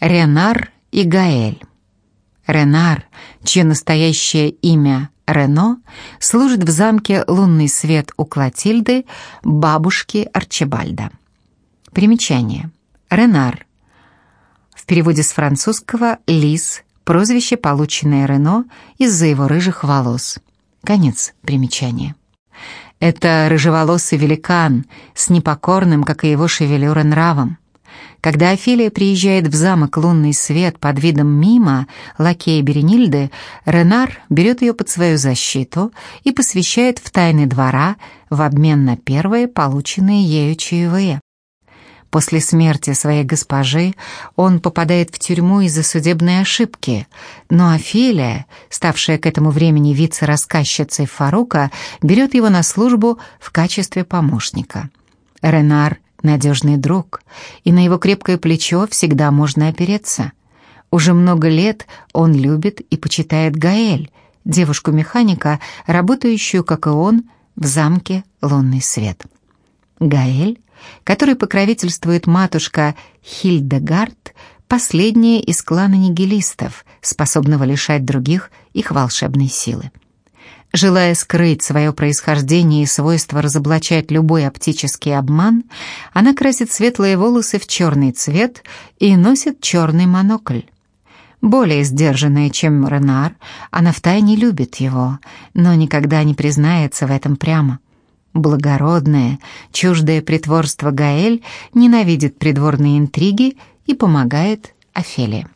Ренар и Гаэль. Ренар, чье настоящее имя Рено, служит в замке «Лунный свет» у Клотильды, бабушки Арчибальда. Примечание. Ренар. В переводе с французского «лис», прозвище, полученное Рено из-за его рыжих волос. Конец примечания. Это рыжеволосый великан с непокорным, как и его шевелюра, нравом. Когда Офелия приезжает в замок «Лунный свет» под видом мима, лакея Беренильды, Ренар берет ее под свою защиту и посвящает в тайны двора в обмен на первые полученные ею чаевые. После смерти своей госпожи он попадает в тюрьму из-за судебной ошибки, но Офелия, ставшая к этому времени вице-рассказчицей Фарука, берет его на службу в качестве помощника. Ренар надежный друг, и на его крепкое плечо всегда можно опереться. Уже много лет он любит и почитает Гаэль, девушку-механика, работающую, как и он, в замке «Лунный свет». Гаэль, которой покровительствует матушка Хильдегард, последняя из клана нигилистов, способного лишать других их волшебной силы. Желая скрыть свое происхождение и свойство разоблачать любой оптический обман, она красит светлые волосы в черный цвет и носит черный монокль. Более сдержанная, чем Ренар, она втайне любит его, но никогда не признается в этом прямо. Благородная, чуждое притворство Гаэль ненавидит придворные интриги и помогает Офелии.